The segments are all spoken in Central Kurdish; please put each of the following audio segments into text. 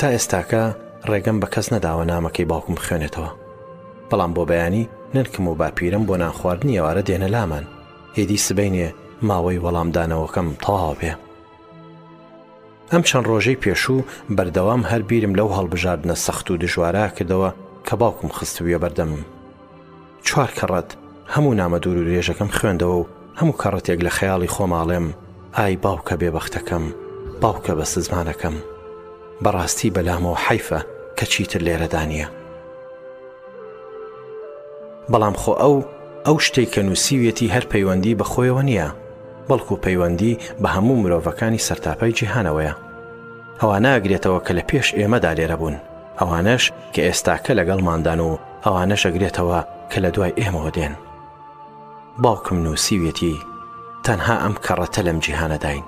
تا ئێستاکە ڕێگەم بە کەس نەداوە نامەکەی باوکم بخوێنێتەوە بەڵام بۆ بەیانی نرکم و باپیرم بۆ نانخواردنی ئێوارە دێنە لامان ئیدی سبینێ ماوەی وەڵامدانەوەکەم تەواو بێ ئەم چەند ڕۆژەی پێشوو بەردەوام هەر بیرم لەو هەڵبژاردنە سەخت و دژوارە کردەوە کە باوکم خستبوویە بەردەمم چوار کەڕەت هەموو نامە دوور و درێژەکەم خوێندەوە و هەموو کەڕەتێک لە خەیاڵی خۆماڵێم ئای باوکە بێبەختەکەم باوکە بە سزمانەکەم بەڕاستی بەلامەوە حیفە کە چیتر لێرەدا نییە بەڵام خۆ ئەو ئەو شتێک کە نووسیویەتی هەر پەیوەندی بەخۆیەوە نییە بەڵکو پەیوەندی بە هەموو مرۆڤەکانی سەرتاپای جیهانەوەیە ئەوە ناگرێتەوە کە لە پێش ئێمەدا لێرە بوون ئەوانەش کە ئێستاکە لەگەڵماندان و ئەوانەشەگرێتەوە کە لە دوای ئێمەوە دێن باوکم نووسیوێتی تەنها ئەم کەڕەتە لەم جیهانەداین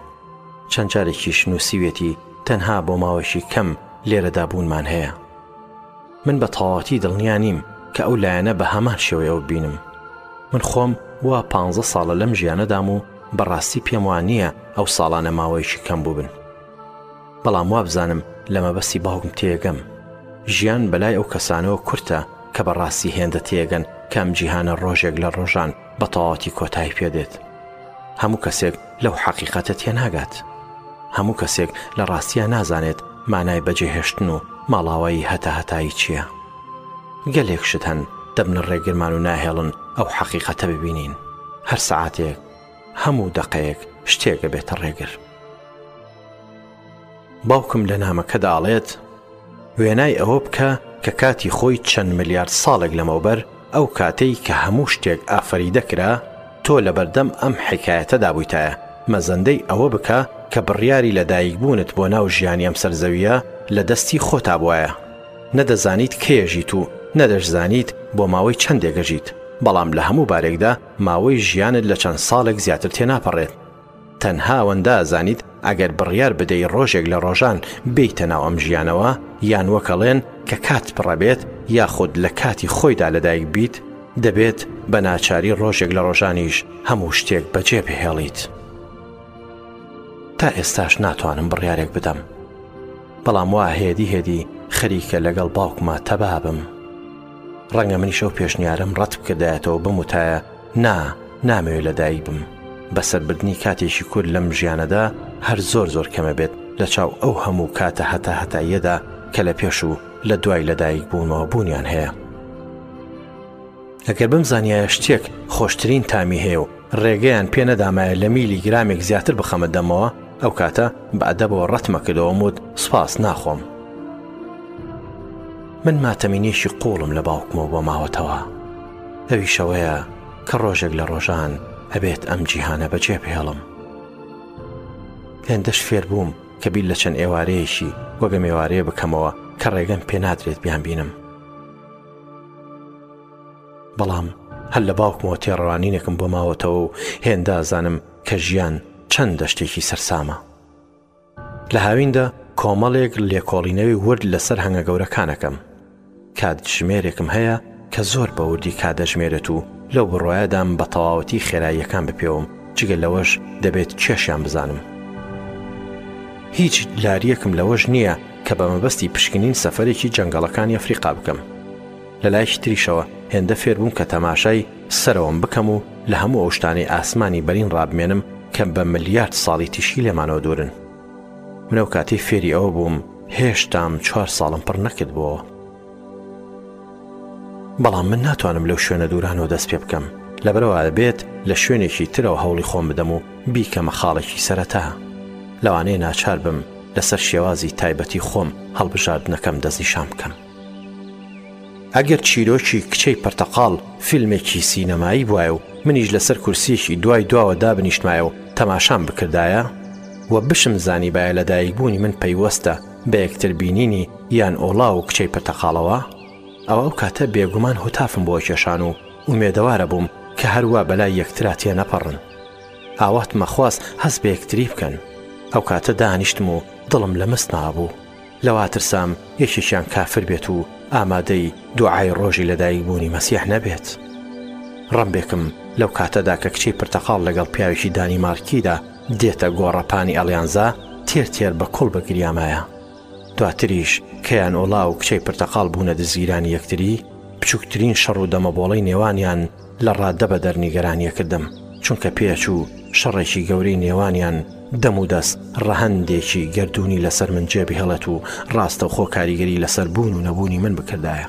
چەند جارێکیش نووسیوێتی تەنها بۆ ماوەشی کەم لێرەدا بوونمان هەیە من بە تەواوەتی دڵنیا نیم کە ئەو لایەنە بە هەمان شێوەی ئەو بینم من خۆم وا پ ساڵە لەم ژیانەدام و بەڕاستی پێم وان نییە ئەو ساڵانە ماوەیەکی کەم بووبن بەڵام وابزانم لە مەبەستی باوکم تێگەم ژیان بەلای ئەو کەسانەوە کورتە کە بەڕاستی هێندە تێگەن کەم جیهانە ڕۆژێک لە ڕۆژان بە تەواوەتی کۆتایی پێدێت هەموو کەسێک لەو حەقیقەتە تێناگات هەموو کەسێک لە ڕاستیە نازانێت مانای بەجێهێشتن و ماڵاوایی هەتا هەتایی چییە گەلێک شت هەن دەبنە ڕێگرمان و ناهێڵن ئەو حەقیقەتە ببینین هەر سعاتێک هەموو دەقەیەک شتێکە بێتە ڕێگر باوکم لە نامەکەدا ئەڵێت، وێنای ئەوە بکە کە کاتی خۆی چەند ملیارد ساڵێک لەمەوبەر ئەو کاتەی کە هەموو شتێک ئافەریدەکرا تۆ لەبەردەم ئەم حیکایەتەدا بوویتایە، مەزەندەی ئەوە بکە کە بڕیاری لەدایکبوونت بۆ ناو ژیانی ئەم سەر زەوییە لە دەستی خۆتا بوایە. نە دەزانیت کەی ئەژیت و نە دەشزانیت بۆ ماوەی چەندێک ئەژیت، بەڵام لە هەموو بارێکدا ماوەی ژیانت لە چەند ساڵێک زیاتر تێناپەڕێت. تەنها ئەوەندە ئەزانیت ئەگەر بڕیار بدەی ڕۆژێک لە ڕۆژان بێیتە ناو ئەم ژیانەوە یان وەک ئەڵێن کە کات پڕە بێت یاخود لە کاتی خۆیدا لەدایک بیت دەبێت بە ناچاری ڕۆژێک لە ڕۆژانیش هەموو شتێک بەجێ بهێڵیت تا ئێستاش ناتوانم بڕیارێک بدەم بەڵام وا هێدی هێدی خەریکە لەگەڵ باوکما تەبابم. ڕەنگە منیش ئەو پێشنیارم ڕەت بکردایەتەوە بم وتایە نا نامەوێت لەدایک بم بەسەربردنی کاتێکی کورد لەم ژیانەدا هەر زۆر زۆر کەمە بێت لە چاو ئەو هەموو کاتە هەتا هەتاییەدا کە لە پێش و لە دوای لەدایک بوونەوە بوونیان هەیە ئەگەر بم زانایە شتێک خۆشترین تامی هەیە و ڕێگەیان پێ نەدامایە لە میلی گرامێک زیاتر بخەمە دەمەوە ئەو کاتە بە ئەدەبەوە ڕەتمەکردەوە وت سپاس ناخۆم من ماتەمینێکی قوڵم لە باوکمەوە بۆ ماوەتەوە ئەویش ئەوەیە کە ڕۆژێک لە ڕۆژان ئەبێت ئەم جیهانە بەجێ بهێڵم هێندەش فێر بووم کە بیل لە چەند ئێوارەیەکی وەگە مێوارەیە بکەمەوە کە ڕێگەم پێ نادرێت بیان بینم بەڵام هەر لە باوکمەوە تێڕوانینێکم بۆ ماوەتەوە و هێندازانم کە ژیان چەند دەشتێکی سەرسامە لە هاویندا کۆمەڵێک لێکۆڵینەوەی ورد لەسەر هەنگە گەورەکانەکەم کاتژمێرێکم هەیە کە زۆر بە وردی کادەژمێرێت و لەو بڕواەدام بە تەواوەتی خێراییەکان بپێوم جگە لەوەش دەبێت کێشیان بزانم هیچ لاریەکم لەوەش نییە کە بە مەبەستی پشکنین سەفرێکی جەنگەڵەکانی ئەفریقا بکەم لەلایەکی تریشەوە هێندە فێربووم کە تەماشای سەرەوەم بکەم و لە هەموو ئەو شتانەی ئاسمانی بەرین ڕابمێنم کە بە ملیارد ساڵی تیشکی لێمانەوە دوورن. من ئەو کاتەی فێری ئەوە بووم هێشتام چوار ساڵم پڕ نەکردبووەوە. بەڵام من ناتوانم لەو شوێنە دوورانەوە دەست پێ بکەم لەبەرەوە بێت لە شوێنێکی ترەوە هەوڵی خۆم بدەم و بیکەمە خاڵێکی سەرەتا لەوانەیە ناچار بم لەسەر شێوازی تایبەتی خۆم هەڵبژاردنەکەم دەستنیشان بکەم. ئەگەر چیرۆکی کچەی پرتەقاڵ فیلمێکی سینەمایی بوایە و منیش لەسەر کورسیەکی دوای دواوە دابنیشتمایە و تەماشام بکردایە و بشم زانیبایە لە دایکبوونی من پەیوەستە بە یەکتر بینینی یان ئۆڵا و کچەی پرتەقاڵەوە ئەوە ئەو کاتە بێگومان هوتافم بۆ کێشان و ئومێدەوارە بووم کە هەروا بەلای یەکترا تێ نەپەڕن ئاوات مەخواست هەست بە یەکتری بکەن ئەو کاتە دانیشتم و دڵم لە مست مابوو لەوە ترسام یەکێکیان کافر بێت و ئامادەی دوعای ڕۆژی لەدایک بوونی مەسیح نەبێت. ڕەمبێکم لەو کاتەدا کە کچەی پرتەقاڵ لەگەڵ پیاوێکی دانیمارکیدا دێتە گۆڕەپانی ئەلیانزا تێر تێر بە کوڵ بە گریامایە. دواتریش کەیان ئۆلا و کچەی پرتەقاڵ بوونە دزگیرانی یەکتری، بچووکترین شەڕ و دەمەبۆڵەی نێوانیان، لە ڕاددە بەدەر نیگەرانییەکردم، چونکە پێچوو شەڕێکی گەورەی نێوانیان دەم و دەست ڕەهەندێکی گەردوونی لەسەر من جێ بهێڵێت و ڕاستەوخۆ کاریگەری لەسەر بوون و نەبوونی من بکردایە.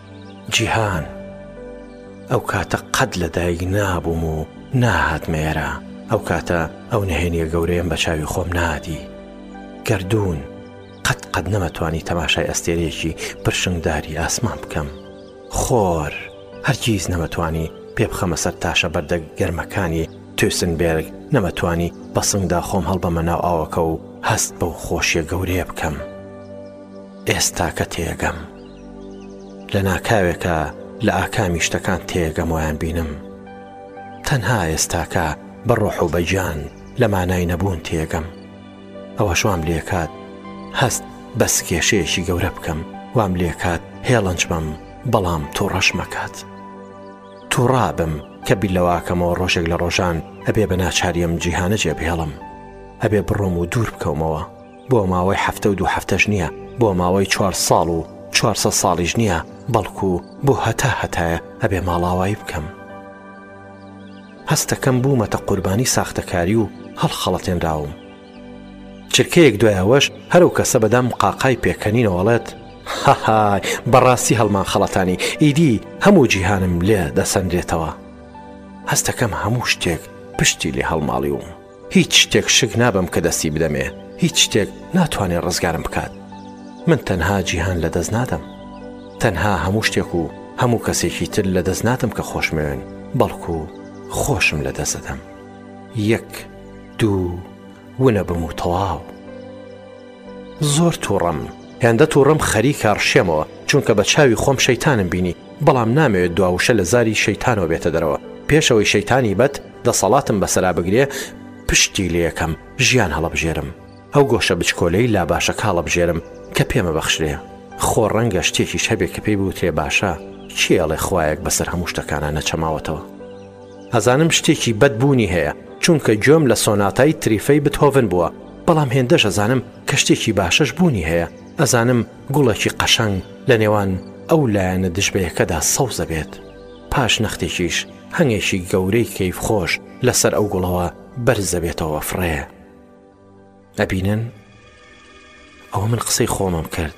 جیهان، ئەو کاتە قەت لە دایک نابووم و ناهاتمە ئێرە، ئەو کاتە ئەو نهێنیە گەورەیەم بە چاوی خۆم نادی. گەردوون، قەت قەت نەمەتوانی تەماشای ئەستێرەیەکی پرشنگداری ئاسمان بکەم. خۆر، هەرگیز نەمەتوانی پێبخەمە سەر تاشە بەردە گەرمەکانی تویسنبێرگ، نەمەتوانی بە سنگدا خۆم هەڵبەمە ناو ئاوەکە و هەست بەو خۆشیە گەورەیە بکەم. ئێستاکە تێگەم. لە ناکاوێکا لە ئاکامی شتەکان تێگەم وایان بینم تەنها ئێستاکە بە ڕۆح و بەگیان لە مانای نەبوون تێگەم ئەوە شوام لێکات هەست بەس کێشەیەکی گەورە بکەم وام لێکات هێڵنج بم بەڵام تۆ ڕەش مەکات توڕابم کە بیلەواکەمەوە ڕۆژێک لە ڕۆژان ئەبێ بە ناچاریم جیهانە جێ بهێڵم ئەبێ بڕۆم و دوور بکەومەوە بۆ ماوەی حەفتە و دوو حەفتەش نییە، بۆ ماوەی چوار ساڵ و چوار سەد ساڵیش نییە، بەڵکو بۆ هەتا هەتایە ئەبێ ماڵاوایی بکەم. هەستەکەم بوومەتە قوربانی ساختەکاری و هەڵخەڵەتێنراوم. چرکەیەک دوای ئەوەش هەر ئەو کەسە بەدەم قاقای پێکەنینەوە ئەڵێت، هەهای، بەڕاستی هەڵمانخەڵەتانی، ئیدی هەموو جیهانم لێ دەسەنرێتەوە. هەستەکەم هەموو شتێک پشتی لێ هەڵماڵیوم. هیچ شتێک شک نابەم کە دەستی بدەمێ هیچ شتێک ناتوانێت ڕزگارم بکات من تەنها جیهان لە دەست نادەم تەنها هەموو شتێک و هەموو کەسێکی تر لە دەست نادەم کە خۆشمەوێن بەڵکو خۆشم لە دەستدەم یەک دوو ونە بم و تەواو زۆر تووڕەم هێندە تووڕەم خەری کارشێمەوە چونکە بە چاوی خۆم شەیتانم بینی بەڵام نامەوێت دواوشە لە زاری شەیتانەوە بێتە دەرەوە پێشەوەی شەیتانی بەت دەسەڵاتم بەسەرا بگرێ پشتی لێکەم ژیان هەڵەبژێرم ئەو گۆشە بچکۆلەی لا باشە کاڵەبژێرم کە پێمە بەخشرێ خۆ ڕەنگە شتێکیش هەبێ کە پێی بوترێ باشە کێڵێ خویەک بەسەر هەموو شتەکانە نەچەماوەتەوە ئەزانم شتێکی بەدبوونی هەیە چونکە گوێم لە سۆناتای تریفەی بتهۆڤن بووە بەڵام هێندەش ئەزانم کە شتێکی باشەش بوونی هەیە ئەزانم گوڵێکی قەشەنگ لە نێوان ئەو لایەنە دژبەیەکەدا سەوزە بێت پاش نەختێکیش هەنگێکی گەورەی کەیف خۆش لە سەر ئەو گوڵەوە بەرزەبێتەوە فڕێ ئەبینن ئەوە من قسەی خۆمم کرد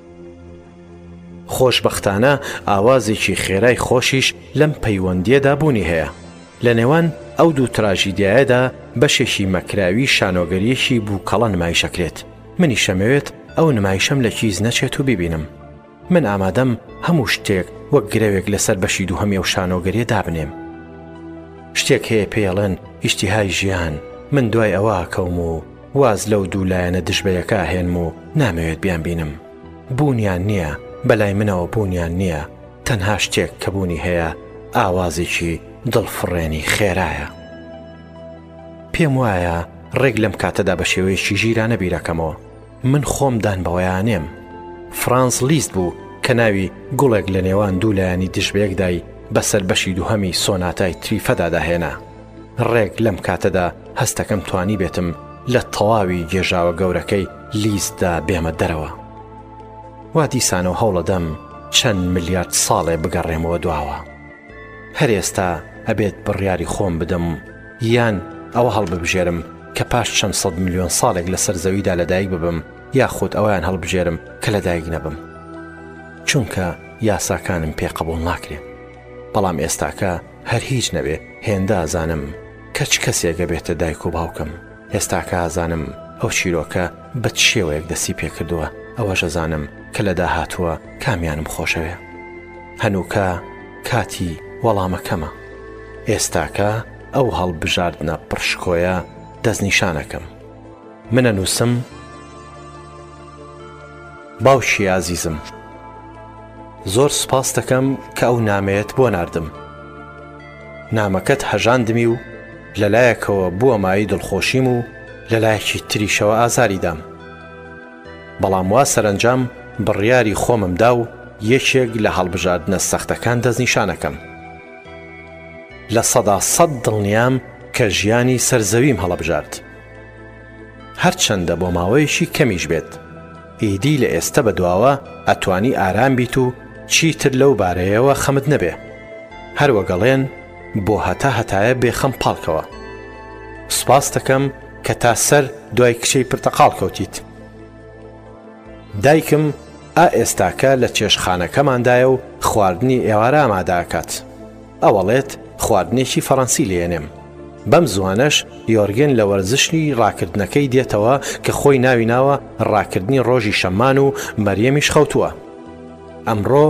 خۆشبەختانە ئاوازێکی خێرای خۆشیش لەم پەیوەندییەدا بوونی هەیە. لە نێوان ئەو دوو تراژیدیایەدا بەشێکی مەکراوی شانۆگەریی بووکەڵە نمایشەکرێت. منیشەمەوێت ئەو نمایشەم لە کیس نەچێت و بیبینم. من ئامادەم هەموو شتێک وەک گرەوێک لەسەر بەشی دووهەمی ئەو شانۆگەریە دابنێم. شتێک هەیە پێیەڵێن ئیشتیهای ژیان، من دوای ئەوە ئەکەوم و، واز لەو دوو لایەنە دژ بە یەکە ئەهێنم و نامەوێت بیانبینم. بوونیان نییە، بە لای منەوە بوونیان نییە، تەنها شتێک کە بوونی هەیە ئاوازێکی دڵفڕێنی خێرایە. پێم وایە ڕێک لەم کاتەدا بە شێوەیەکی ژیرانە بیرەکەمەوە. من خۆم دان بەوەیانێم. فرانس لیست بوو کە ناوی گوڵێک لە نێوان دوو لایەنی دژبەیەکدای بەسەر بەشی دووهەمی سۆناتای تریفەدا داهێنا. ڕێک لەم کاتەدا هەستەکەم توانیبێتم لە تەواوی گێژاوە گەورەکەی لیستدا بێمە دەرەوە وا دیسانەوە هەوڵەدەم چەند ملیارد ساڵێ بگەڕێمەوە دواوە هەر ئێستا ئەبێت بڕیاری خۆم بدەم یان ئەوە هەڵببژێرم کە پاش چەند سەد میلیۆن ساڵێک لەسەر زەویدا لەدایک ببم یاخود ئەویان هەڵبژێرم کە لەدایک نەبم چونکە یاساکانم پێ قبول ناکرێن بەڵام ئێستاکە هەر هیچ نەبێ هێندە ئەزانم کە چ کەسێک ئەبێتە دایک و باوکم، ئێستاکە ئازانم ئەو چیرۆکە بە چ شێوەیەک دەستی پێکردووە، ئەوەش ئەزانم کە لە داهاتووە کامیانم خۆشەوێ. هەنووکە کاتی وەڵامەکەمە. ئێستاکە ئەو هەڵبژاردنە پڕ شکۆیە دەستنیشانەکەم. من ئەنووسم، باوکی ئازیزم. زۆر سوپاستەکەم کە ئەو نامەیەت بۆ ناردم نامەکەت هەژاندمی و لەلایەکەوە بووە مای دڵخۆشیم و لەلایەکی تریشەوە ئازاری دام بەڵام وا سەرنجام بڕیاری خۆمم دا و یەکێک لە هەڵبژاردنە سەختەکان دەستنیشانەکەم لە سەدا سەد دڵنیام کە ژیانی سەرزەویم هەڵەبژارد هەرچەندە بۆ ماوەیەکی کەمیش بێت، ئیدی لە ئێستە بەدواوە ئەتوانی ئارام بیت و چیتر لەو بارەیەوە خەمت نەبێ، هەر وەگەڵێن بۆ هەتا هەتایە بێ خەم پاڵکەوە. سوپاستەکەم کە تا سەر دوای کچەی پرتەقاڵ کەوتیت. دایکم ئا ئێستاکە لە چێشتخانەکەماندایە و خواردنی ئێوارە ئامادە ئەکات. ئەوەڵێت خواردنێکی فەڕەنسی لێنێم. بەم زوانەش یۆرگێن لە وەرزشنی ڕاکردنەکەی دێتەوە کە خۆی ناوی ناوە ڕاکردنی ڕۆژی شەممان و مەریەمیش خەوتووە. ئەمڕۆ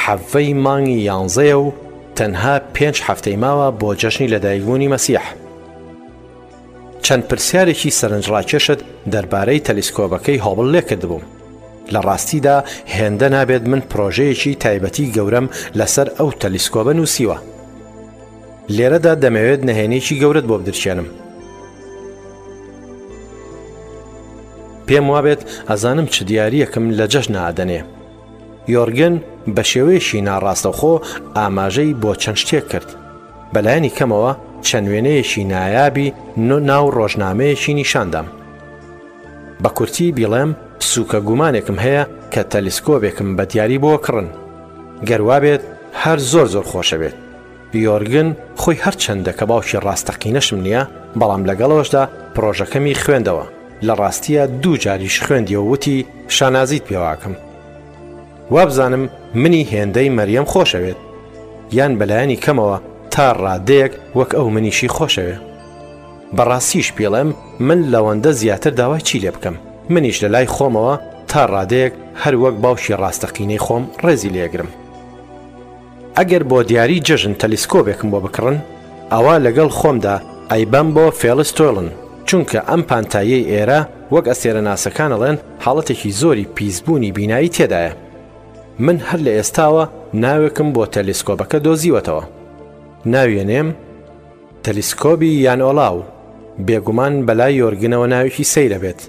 حەڤەی مانگی یانزەیە و تەنها پێنج هەفتەی ماوە بۆ جەژنی لەدایکبوونی مەسیح. چەند پرسیارێکی سەرنجڕاکێشت دەربارەی تەلیسکۆبەکەی هۆبڵ لێکردبووم. لە ڕاستیدا هێندە نابێت من پرۆژەیەکی تایبەتی گەورەم لەسەر ئەو تەلیسکۆبە نووسیوە. لێرەدا دەمەوێت نەهێنێکی گەورەت بۆ بدرچێنم. پێم وابێت ئەزانم چ دیارەکم لە جەژنا ئەدەنێ. یۆرگن بە شێوەیەکی ناڕاستەوخۆ ئاماژەی بۆ چەند شتێک کرد. بە لایەنی کەمەوە چەند وێنەیەکی نایابی نۆ ناو ڕۆژنامەیەکی نیشاندام. بە کورتی بیڵێم سوکە گومانێکم هەیە کە تەلیسکۆبێکم بە دیاری بۆ کڕن. گەروابێت هەر زۆر زۆر خۆشەبێت. یۆرگن خۆی هەرچەندە کە باوکی ڕاستەقینەشم نییە، بەڵام لەگەڵەوەشدا پڕۆژەکەمی خوێندەوە، لە ڕاستییا دوو جاریش خوێندیەوە وتی شانازیت پێواکەم. وابزانم منی هێندەی مەریەم خۆشەوێت، یان بەلایەنی کەمەوە تا ڕادەیەک وەک ئەو منیشی خۆشەوێ. بەڕاستیش پیڵێم من لەوەندە زیاتر داوای چی لێبکەم؟ منیش لەلای خۆمەوە تا ڕادەیەک هەر وەک باوکی ڕاستەقینەی خۆم ڕێزی لێگرم. ئەگەر بۆ دیاری جەژن تەلیسکۆبێکم بۆ بکڕن ئەوا لەگەڵ خۆمدا ئەیبەم بۆ فێڵس تۆلن چونکە ئەم پانتاییەی ئێرە وەک ئەستێرەناسەکان ئەڵێن حاڵەتێکی زۆری پیسبوونی بینایی تێدایە من هەر لە ئێستاوە ناوێکم بۆ تەلیسکۆبەکە دۆزیوەتەوە ناویێنێم تەلیسکۆبی یان ئۆلاو بێگومان بەلای یۆرگنەوە ناوێکی سەیرە بێت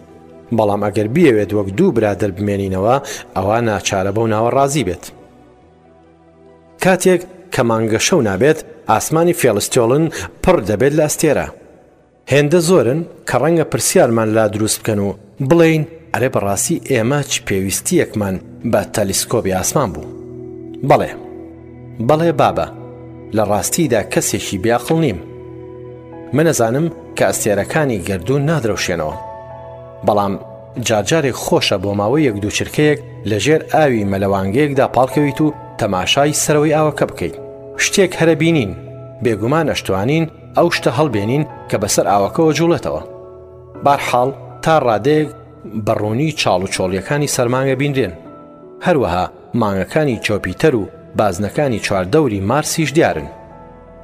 بەڵام ئەگەر بیەوێت وەک دوو برادر بمێنینەوە ئەوە ناچارە بەو ناوە ڕازی بێت کاتێک کە مانگە شەو نابێت، ئاسمانی فێڵستۆلن پڕ دەبێت لە ئەستێرە. هێندە زۆرن کە ڕەنگە پرسیارمان لا دروست بکەن و بڵێین، ئەرێ بەڕاستی ئێمە چ پێویستییەکمان بە تەلیسکۆبی ئاسمان بوو؟ بەڵێ. بەڵێ بابە. لە ڕاستیدا کەسێکی بێعەقڵ نیم. من ئەزانم کە ئەستێرەکانی گەردوون نادرەوشێنەوە. بەڵام. جارجارێک خۆشە بۆ ماوەی یەک دوو چرکەیەک لە ژێر ئاوی مەلەوانگەیەکدا پاڵکەویت و تەماشای سەرەوەی ئاوەکە بکەیت شتێک هەرە بینین بێگومان ئەشتوانین ئەو شتە هەڵبێنین کە بەسەر ئاوەکەەوە جوڵێتەوە بارحاڵ تا ڕادەیەک بەڕوونی چاڵ و چۆڵیەکانی سەرمانگە بینرێن هەروەها مانگەکانی چۆپیتەر و بازنەکانی چواردەوری مارسیش دیارن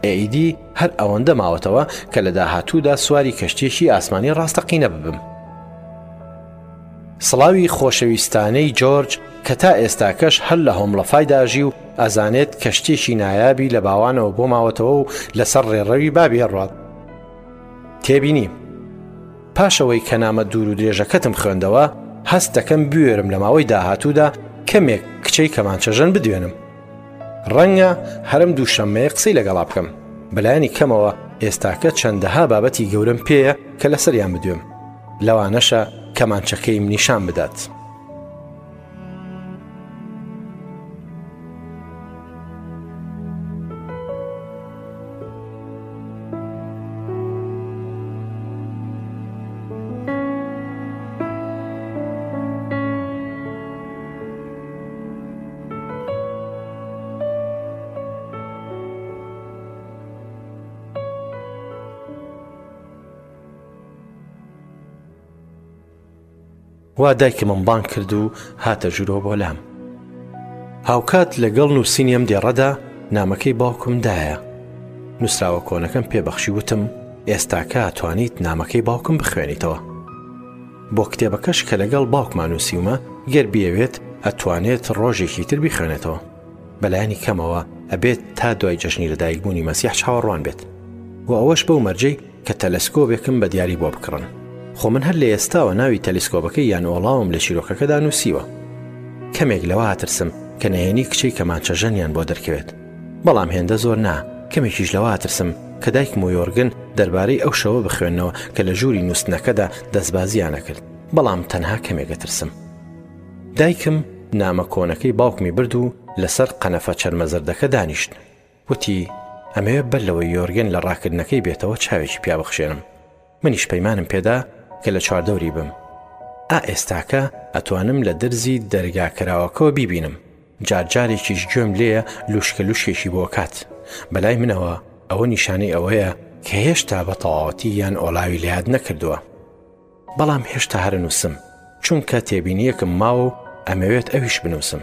ئێیدی هەر ئەوەندە ماوەتەوە کە لە داهاتوودا سواری کەشتیەکی ئاسمانی ڕاستەقینە ببم. سڵاوی خۆشەویستانەی جۆرج کە تا ئێستاکەش هەر لە هۆمڵەفای داژی و ئەزانێت کەشتێکی نایابی لە باوانەوە بۆ ماوەتەوە و لەسەر ڕێڕەوی بابی هەڕات تێبینی پاشەوەی کە نامە دوور و درێژەکەتم خوێندەوە هەست دەکەم بوێرم لە ماوەی داهاتوودا کەمێک کچەی کەمانچەژەن بدوێنم ڕەنگە هەرم دوو شەمەیە قسەی لەگەڵا بکەم بەلایەنی کەمەوە ئێستاکە چەندەها بابەتی گەورەم پێیە کە لەسەریان بدوێم لەوانەشە کەمانچەکەیم نیشان بدات. وا دایکمم بانگ کرد و هاتە ژورۆ بۆ لام. هاوکات لەگەڵ نووسینی ئەم دێڕەدا نامەکەی باوکم دایە. نووسراوە کۆنەکەم پێبەخشی وتم ئێستاکە توانیت نامەکەی باوکم بخوێنیتەوە. بۆ کتێبەکەش کە لەگەڵ باوکما نووسیومە گەر بیەوێت ئەتوانێت ڕۆژێکی تر بیخوێنێتەوە بەلایانی کەمەوە ئەبێت تا دوای جەژنی لەدایکبوونی مەسیح چاوەڕوان بێت و ئەوەش بەو مەرجەی کە تەلسکۆبێکم بە دیاری بۆ بکڕن خۆ من هەر لە ئێستاوە ناوی تەلیسکۆبەکە یان ئۆڵاوم لە چیرۆکەکەدا نووسیوە کەمێک لەوە هاترسم کە نهێنی کچەی کەمانچەژەنیان بۆ دەرکەوێت بەڵام هێندە زۆر نا، کەمێکیش لەوە ئەترسم کە دایکم و یۆرگن دەربارەی ئەو شەوە بخوێننەوە کە لە ژووری نووستنەکەدا دەستبازییان ئەکرد، بەڵام تەنها کەمێک ئەترسم. دایکم نامە کۆنەکەی باوکمی برد و لەسەر قەنەفە چەرمە زەردەکە دانیشت. وتی، ئەمەوێت بەر لەوەی یۆرگن لە ڕاکردنەکەی بێتەوە چاوێکی پیا بخشێنم. منیش پەیمانم پێدا کە لە چواردەوری بم. ئا ئێستاکە ئەتوانم لە درزی دەرگا کراوەکەوە بیبینم. جار جارێکیش گوێم لێیە لوشکە لوشکێکی بۆ کات. بەلای منەوە ئەوە نیشانەی ئەوەیە کە هێشتا بە تەواوەتی یان ئۆلاوی لە یاد نەکردووە. بەڵام هێشتا هەرەنووسم چونکە تێبینیەکم ماوە و ئەمەوێت ئەویش بنووسم.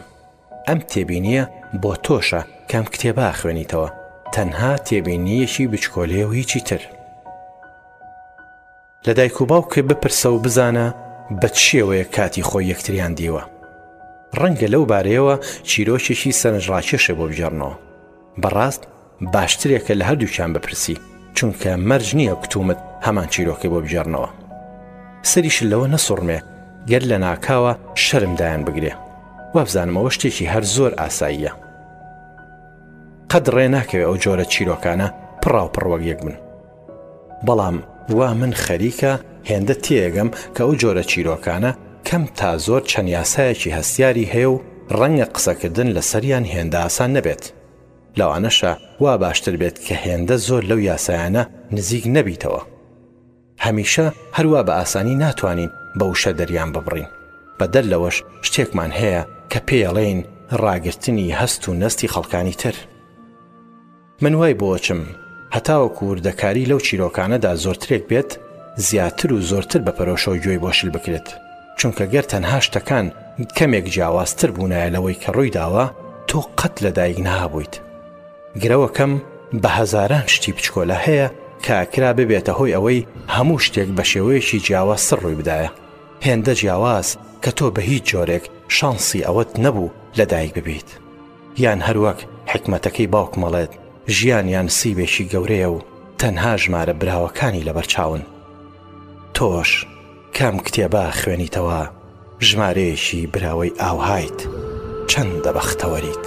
ئەم تێبینییە بۆ تۆشە کە ئەم کتێبە ئەخوێنیتەوە، تەنها تێبینییەکی بچکۆلەیە و هیچی تر. لە دایک و باوکت بپرسە و بزانە بە چ شێوەیەک کاتی خۆی یەکتریان دیوە. ڕەنگە لەو بارەیەوە چیرۆکێکی سەرنجڕاکێشێ بۆ بگێڕنەوە. بەڕاست باشترێکە لە هەردووکیان بپرسی چونکە مەرج نییە کوتومت هەمان چیرۆکەی بۆ بگێڕنەوە سەریش لەوە نەسوڕمێ گەر لە ناکاوە شەرم دایان بگرێ وابزانمەوە شتێکی هەر زۆر ئاساییە قەد ڕێ ناکەوێ ئەو جۆرە چیرۆکانە پڕاو پڕوەک یەک بن بەڵام وا من خەریکە هێندە تێگەم کە ئەو جۆرە چیرۆکانە کەم تا زۆر چەند یاسایەکی هەستیاری هەیە و ڕەنگە قسەکردن لەسەریان هێندە ئاسان نەبێت لەوانەشە وا باشتر بێت کە هێندە زۆر لەو یاسایانە نزیک نەبیتەوە هەمیشە هەروە بە ئاسانی ناتوانین بە وشە دەریان ببڕین بەدەر لەوەش شتێکمان هەیە کە پێڵێین ڕاگرتنی هەست و نەستی خەڵکانی تر من وای بۆ ئەچم هەتاوەکو وردەکاری لەو چیرۆکانەدا زۆرترێک بێت، زیاتر و زۆرتر بە پەرۆشەوە گوێی بۆ شل بکرێت، چونکە گەر تەنها شتەکان کەمێک جیاوازتر بوونایە لەوەی کە ڕووی داوە، تۆ قەت لە دایک نەهابوویت. گرەوەکەم بە هەزاران شتی بچکۆلە هەیە کە ئەکرا ببێتە هۆی ئەوەی هەموو شتێک بە شێوەیەکی جیاوازتر ڕووی بدایە، هێندە جیاواز کە تۆ بە هیچ جۆرێک شانسی ئەوەت نەبوو لە دایک ببیت. یان هەروەک حیکمەتەکەی باوکم ئەڵێت، ژیان یان سیبێکی گەورەیە و تەنها ژمارە براوەکانی لەبەرچاون. تۆش کام کتێبە خوێنیتەوە، ژمارەیەکی براوەی ئاوهایت، چەندە بەختەوەریت.